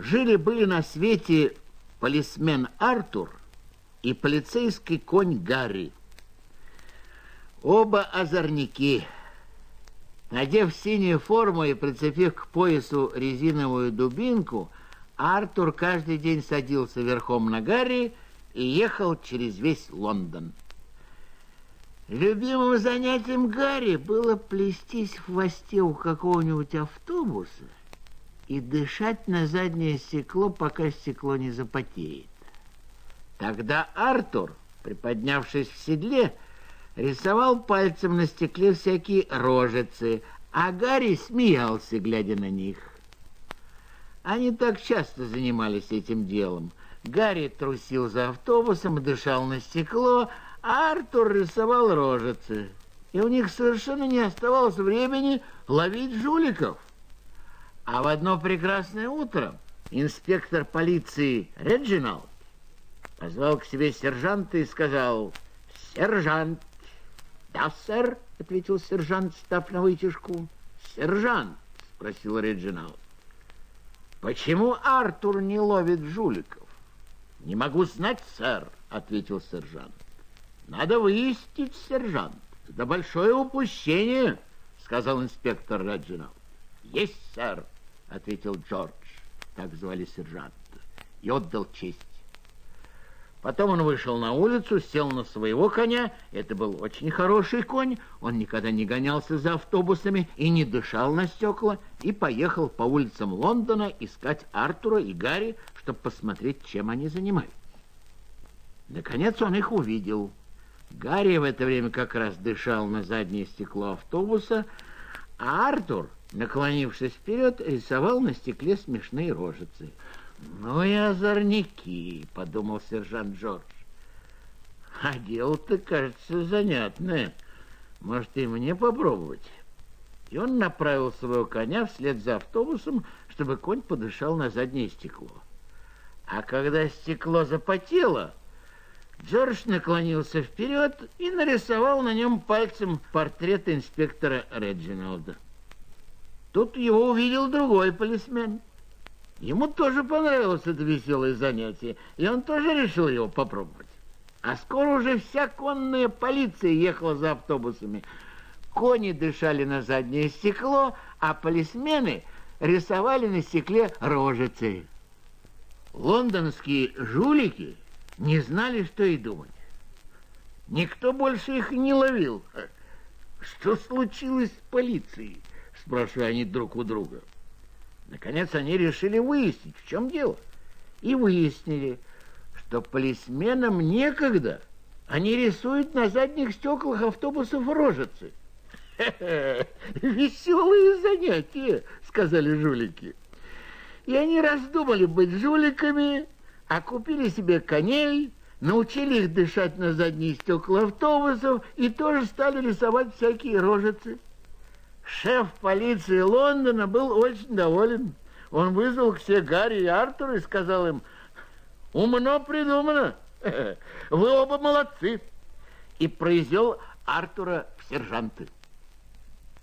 Жили-были на свете полисмен Артур и полицейский конь Гарри. Оба озорники. Надев синюю форму и прицепив к поясу резиновую дубинку, Артур каждый день садился верхом на Гарри и ехал через весь Лондон. Любимым занятием Гарри было плестись в хвосте у какого-нибудь автобуса и дышать на заднее стекло, пока стекло не запотеет. Тогда Артур, приподнявшись в седле, рисовал пальцем на стекле всякие рожицы, а Гарри смеялся, глядя на них. Они так часто занимались этим делом. Гарри трусил за автобусом дышал на стекло, а Артур рисовал рожицы. И у них совершенно не оставалось времени ловить жуликов. А в одно прекрасное утро инспектор полиции Реджиналд позвал к себе сержанта и сказал, «Сержант!» «Да, сэр», — ответил сержант, став на вытяжку. «Сержант», — спросил Реджиналд, «почему Артур не ловит жуликов?» «Не могу знать, сэр», — ответил сержант. «Надо выяснить, сержант. Это большое упущение», — сказал инспектор Реджиналд. «Есть, сэр», — ответил Джордж, так звали сержанта, и отдал честь. Потом он вышел на улицу, сел на своего коня. Это был очень хороший конь. Он никогда не гонялся за автобусами и не дышал на стекла. И поехал по улицам Лондона искать Артура и Гарри, чтобы посмотреть, чем они занимаются. Наконец он их увидел. Гарри в это время как раз дышал на заднее стекло автобуса, а Артур наклонившись вперед, рисовал на стекле смешные рожицы. «Ну и озорники», — подумал сержант Джордж. «А дело-то, кажется, занятное. Может, и мне попробовать?» И он направил своего коня вслед за автобусом, чтобы конь подышал на заднее стекло. А когда стекло запотело, Джордж наклонился вперед и нарисовал на нем пальцем портрет инспектора Реджиналда. Тут его увидел другой полисмен. Ему тоже понравилось это веселое занятие, и он тоже решил его попробовать. А скоро уже вся конная полиция ехала за автобусами. Кони дышали на заднее стекло, а полисмены рисовали на стекле рожицы. Лондонские жулики не знали, что и думать. Никто больше их не ловил. Что случилось с полицией? Спрашивали они друг у друга. Наконец они решили выяснить, в чем дело. И выяснили, что полисменам некогда. Они рисуют на задних стеклах автобусов рожицы. Веселые занятия, сказали жулики. И они раздумали быть жуликами, а купили себе коней, научили их дышать на задние стекла автобусов и тоже стали рисовать всякие рожицы. Шеф полиции Лондона был очень доволен. Он вызвал к себе Гарри и Артура и сказал им, умно придумано, вы оба молодцы. И произвел Артура в сержанты.